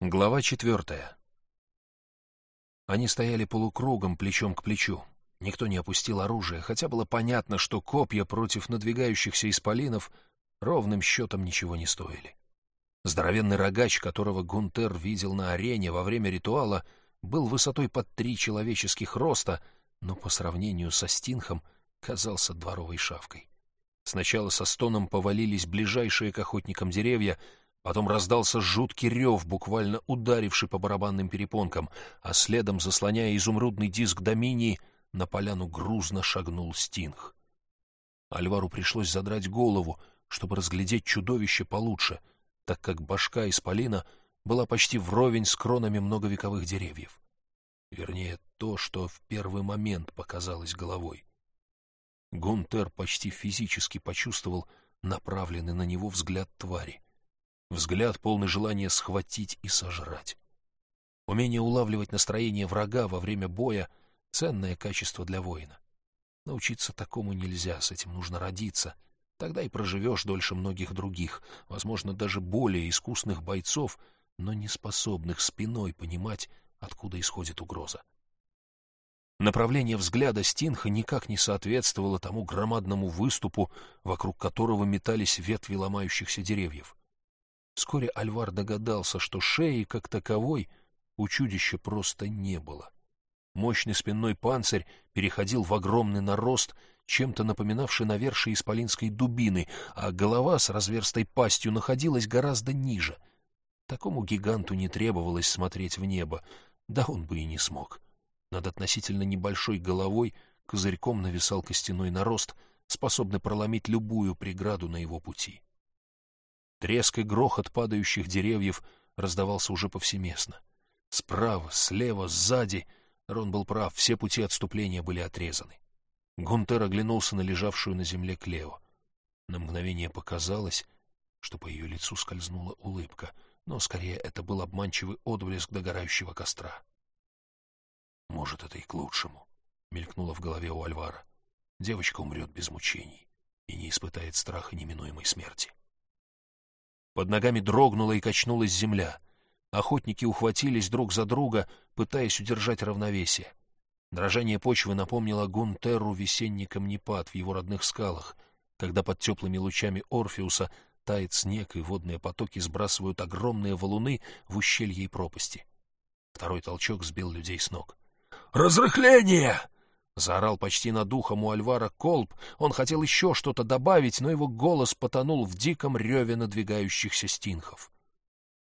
Глава четвертая. Они стояли полукругом, плечом к плечу. Никто не опустил оружие, хотя было понятно, что копья против надвигающихся исполинов ровным счетом ничего не стоили. Здоровенный рогач, которого Гунтер видел на арене во время ритуала, был высотой под три человеческих роста, но по сравнению со Стинхом казался дворовой шавкой. Сначала со стоном повалились ближайшие к охотникам деревья — Потом раздался жуткий рев, буквально ударивший по барабанным перепонкам, а следом, заслоняя изумрудный диск Доминии, на поляну грузно шагнул Стинг. Альвару пришлось задрать голову, чтобы разглядеть чудовище получше, так как башка исполина была почти вровень с кронами многовековых деревьев. Вернее, то, что в первый момент показалось головой. Гунтер почти физически почувствовал направленный на него взгляд твари — Взгляд, полный желания схватить и сожрать. Умение улавливать настроение врага во время боя — ценное качество для воина. Научиться такому нельзя, с этим нужно родиться. Тогда и проживешь дольше многих других, возможно, даже более искусных бойцов, но не способных спиной понимать, откуда исходит угроза. Направление взгляда Стинха никак не соответствовало тому громадному выступу, вокруг которого метались ветви ломающихся деревьев. Вскоре Альвар догадался, что шеи, как таковой, у чудища просто не было. Мощный спинной панцирь переходил в огромный нарост, чем-то напоминавший навершие исполинской дубины, а голова с разверстой пастью находилась гораздо ниже. Такому гиганту не требовалось смотреть в небо, да он бы и не смог. Над относительно небольшой головой козырьком нависал костяной нарост, способный проломить любую преграду на его пути. Треск и грохот падающих деревьев раздавался уже повсеместно. Справа, слева, сзади. Рон был прав, все пути отступления были отрезаны. Гунтер оглянулся на лежавшую на земле Клео. На мгновение показалось, что по ее лицу скользнула улыбка, но скорее это был обманчивый отблеск догорающего костра. «Может, это и к лучшему», — мелькнуло в голове у Альвара. «Девочка умрет без мучений и не испытает страха неминуемой смерти». Под ногами дрогнула и качнулась земля. Охотники ухватились друг за друга, пытаясь удержать равновесие. Дрожание почвы напомнило Гунтеру весенний камнепад в его родных скалах, когда под теплыми лучами Орфеуса тает снег и водные потоки сбрасывают огромные валуны в ущелье и пропасти. Второй толчок сбил людей с ног. «Разрыхление!» Заорал почти над ухом у Альвара Колб. Он хотел еще что-то добавить, но его голос потонул в диком реве надвигающихся стинхов.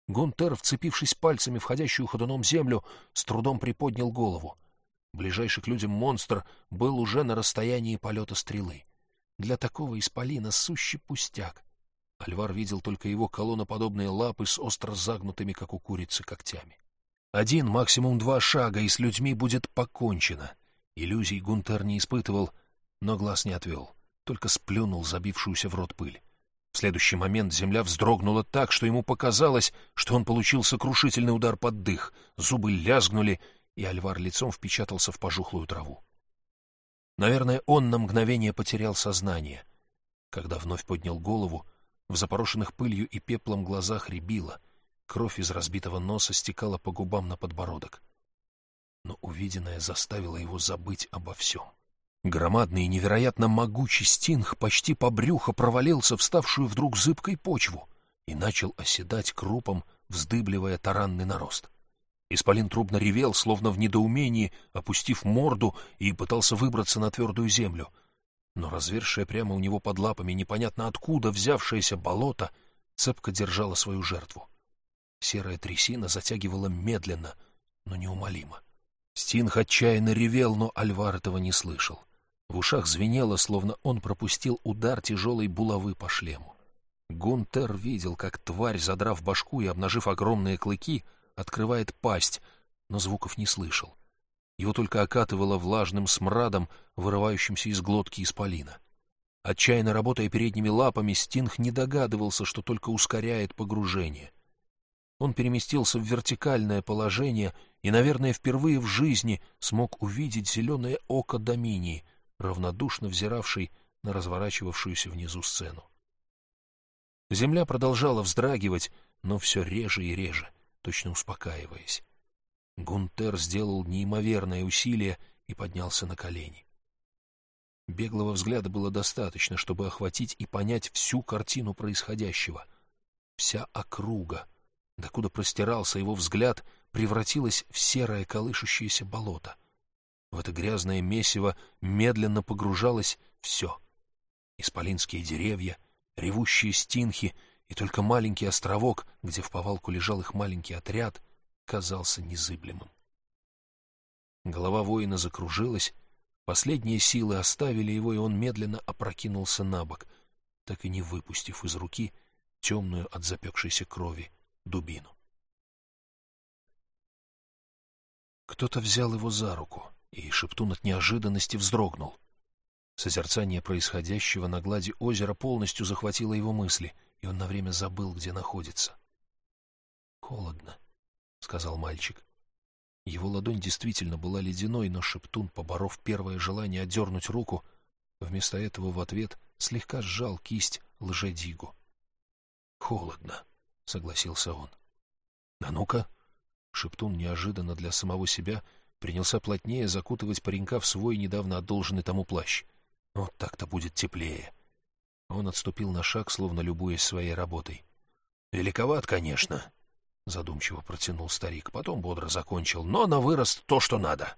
Гунтер, вцепившись пальцами в ходящую ходуном землю, с трудом приподнял голову. Ближайший к людям монстр был уже на расстоянии полета стрелы. Для такого исполина сущий пустяк. Альвар видел только его колонноподобные лапы с остро загнутыми, как у курицы, когтями. Один, максимум два шага, и с людьми будет покончено — Иллюзий Гунтер не испытывал, но глаз не отвел, только сплюнул забившуюся в рот пыль. В следующий момент земля вздрогнула так, что ему показалось, что он получил сокрушительный удар под дых, зубы лязгнули, и Альвар лицом впечатался в пожухлую траву. Наверное, он на мгновение потерял сознание. Когда вновь поднял голову, в запорошенных пылью и пеплом глазах рябило, кровь из разбитого носа стекала по губам на подбородок но увиденное заставило его забыть обо всем. Громадный и невероятно могучий стинг почти по брюхо провалился в ставшую вдруг зыбкой почву и начал оседать крупом, вздыбливая таранный нарост. Исполин трубно ревел, словно в недоумении, опустив морду и пытался выбраться на твердую землю. Но развершее прямо у него под лапами непонятно откуда взявшееся болото цепко держало свою жертву. Серая трясина затягивала медленно, но неумолимо. Стинг отчаянно ревел, но Альвар этого не слышал. В ушах звенело, словно он пропустил удар тяжелой булавы по шлему. Гунтер видел, как тварь, задрав башку и обнажив огромные клыки, открывает пасть, но звуков не слышал. Его только окатывало влажным смрадом, вырывающимся из глотки исполина. Отчаянно работая передними лапами, Стинг не догадывался, что только ускоряет погружение. Он переместился в вертикальное положение и, наверное, впервые в жизни смог увидеть зеленое око Доминии, равнодушно взиравшей на разворачивавшуюся внизу сцену. Земля продолжала вздрагивать, но все реже и реже. точно успокаиваясь. Гунтер сделал неимоверное усилие и поднялся на колени. Беглого взгляда было достаточно, чтобы охватить и понять всю картину происходящего. Вся округа, докуда простирался его взгляд, превратилась в серое колышущееся болото. В это грязное месиво медленно погружалось все. Исполинские деревья, ревущие стинхи и только маленький островок, где в повалку лежал их маленький отряд, казался незыблемым. Голова воина закружилась, последние силы оставили его, и он медленно опрокинулся на бок, так и не выпустив из руки темную от запекшейся крови дубину. Кто-то взял его за руку, и Шептун от неожиданности вздрогнул. Созерцание происходящего на глади озера полностью захватило его мысли, и он на время забыл, где находится. «Холодно», — сказал мальчик. Его ладонь действительно была ледяной, но Шептун, поборов первое желание отдернуть руку, вместо этого в ответ слегка сжал кисть лжедигу. «Холодно», — согласился он. «А ну-ка!» Шептун неожиданно для самого себя принялся плотнее закутывать паренька в свой недавно одолженный тому плащ. Вот так-то будет теплее. Он отступил на шаг, словно любуясь своей работой. «Великоват, конечно», — задумчиво протянул старик. Потом бодро закончил. «Но на вырост то, что надо».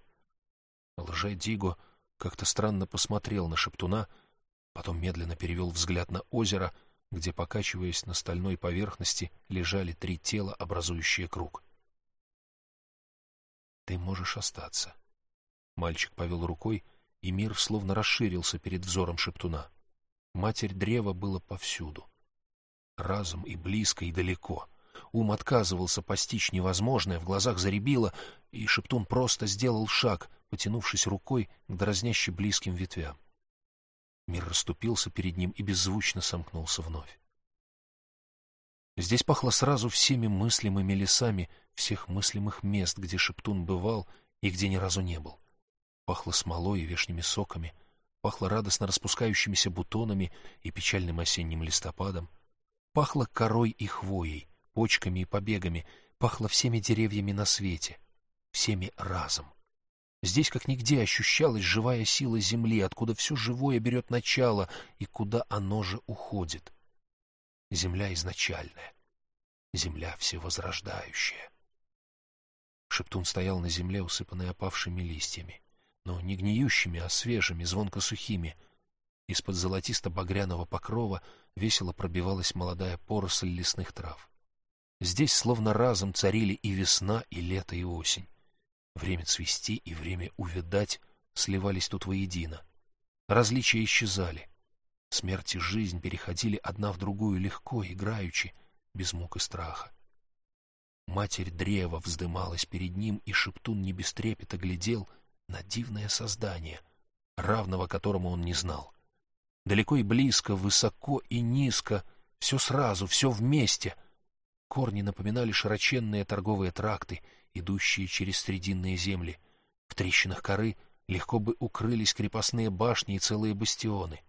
Лже-Диго как-то странно посмотрел на Шептуна, потом медленно перевел взгляд на озеро, где, покачиваясь на стальной поверхности, лежали три тела, образующие круг. «Ты можешь остаться». Мальчик повел рукой, — и мир словно расширился перед взором шептуна. Матерь древа было повсюду. Разом и близко, и далеко. Ум отказывался постичь невозможное, в глазах заребило, и шептун просто сделал шаг, потянувшись рукой к дразняще близким ветвям. Мир расступился перед ним и беззвучно сомкнулся вновь. Здесь пахло сразу всеми мыслимыми лесами всех мыслимых мест, где Шептун бывал и где ни разу не был. Пахло смолой и вешними соками, пахло радостно распускающимися бутонами и печальным осенним листопадом, пахло корой и хвоей, почками и побегами, пахло всеми деревьями на свете, всеми разом. Здесь как нигде ощущалась живая сила земли, откуда все живое берет начало и куда оно же уходит. Земля изначальная, земля всевозрождающая. Шептун стоял на земле, усыпанной опавшими листьями но не гниющими, а свежими, звонко сухими. Из-под золотисто-багряного покрова весело пробивалась молодая поросль лесных трав. Здесь словно разом царили и весна, и лето, и осень. Время цвести и время увядать сливались тут воедино. Различия исчезали. Смерть и жизнь переходили одна в другую легко, играючи, без мук и страха. Матерь древа вздымалась перед ним, и Шептун не без трепета глядел — на дивное создание, равного которому он не знал. Далеко и близко, высоко и низко, все сразу, все вместе. Корни напоминали широченные торговые тракты, идущие через срединные земли. В трещинах коры легко бы укрылись крепостные башни и целые бастионы.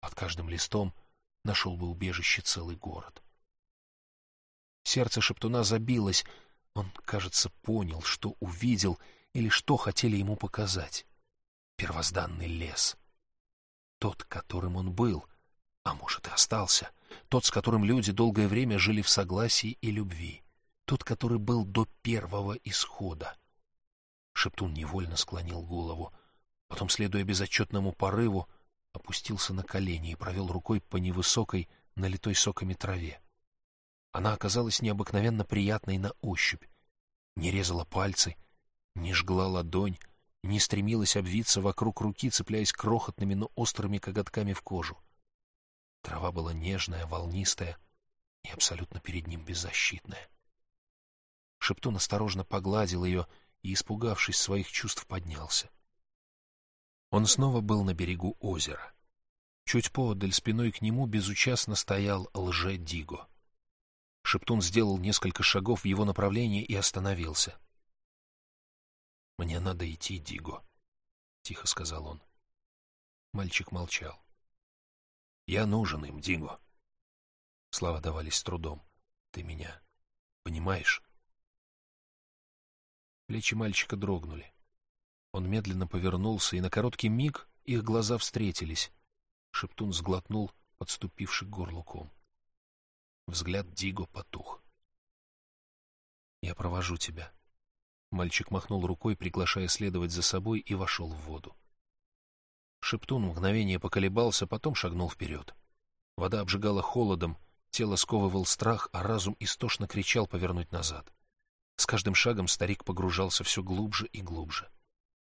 Под каждым листом нашел бы убежище целый город. Сердце шептуна забилось. Он, кажется, понял, что увидел — или что хотели ему показать. Первозданный лес. Тот, которым он был, а может и остался. Тот, с которым люди долгое время жили в согласии и любви. Тот, который был до первого исхода. Шептун невольно склонил голову. Потом, следуя безотчетному порыву, опустился на колени и провел рукой по невысокой, налитой соками траве. Она оказалась необыкновенно приятной на ощупь, не резала пальцы, не жгла ладонь, не стремилась обвиться вокруг руки, цепляясь крохотными, но острыми коготками в кожу. Трава была нежная, волнистая и абсолютно перед ним беззащитная. Шептун осторожно погладил ее и, испугавшись своих чувств, поднялся. Он снова был на берегу озера. Чуть поодаль спиной к нему безучастно стоял лже-диго. Шептун сделал несколько шагов в его направлении и остановился — «Мне надо идти, Диго», — тихо сказал он. Мальчик молчал. «Я нужен им, Диго». Слова давались с трудом. «Ты меня понимаешь?» Плечи мальчика дрогнули. Он медленно повернулся, и на короткий миг их глаза встретились. Шептун сглотнул подступивший к горлу ком. Взгляд Диго потух. «Я провожу тебя». Мальчик махнул рукой, приглашая следовать за собой, и вошел в воду. Шептун мгновение поколебался, потом шагнул вперед. Вода обжигала холодом, тело сковывал страх, а разум истошно кричал повернуть назад. С каждым шагом старик погружался все глубже и глубже.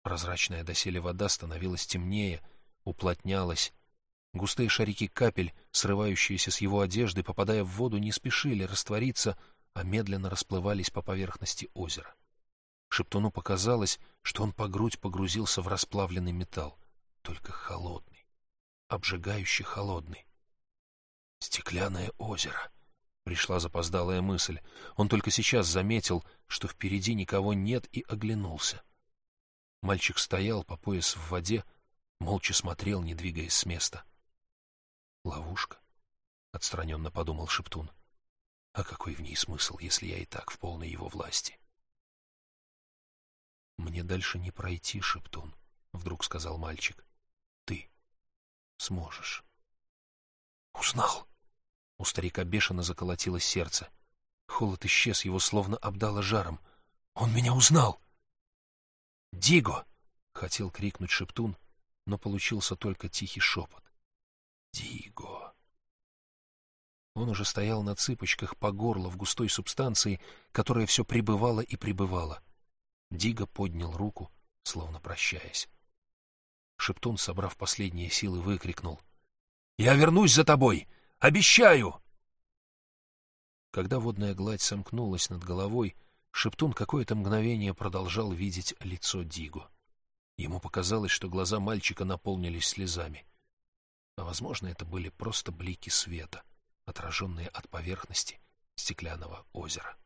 Прозрачная доселе вода становилась темнее, уплотнялась. Густые шарики капель, срывающиеся с его одежды, попадая в воду, не спешили раствориться, а медленно расплывались по поверхности озера. Шептуну показалось, что он по грудь погрузился в расплавленный металл только холодный, обжигающий холодный. «Стеклянное озеро!» — пришла запоздалая мысль. Он только сейчас заметил, что впереди никого нет, и оглянулся. Мальчик стоял по пояс в воде, молча смотрел, не двигаясь с места. «Ловушка?» — отстраненно подумал Шептун. «А какой в ней смысл, если я и так в полной его власти?» «Мне дальше не пройти, Шептун», — вдруг сказал мальчик сможешь. Узнал. У старика бешено заколотилось сердце. Холод исчез, его словно обдало жаром. Он меня узнал. «Диго!» — хотел крикнуть Шептун, но получился только тихий шепот. «Диго!» Он уже стоял на цыпочках по горло в густой субстанции, которая все пребывала и пребывала. Диго поднял руку, словно прощаясь. Шептун, собрав последние силы, выкрикнул. «Я вернусь за тобой! Обещаю!» Когда водная гладь сомкнулась над головой, Шептун какое-то мгновение продолжал видеть лицо Дигу. Ему показалось, что глаза мальчика наполнились слезами. А, возможно, это были просто блики света, отраженные от поверхности стеклянного озера.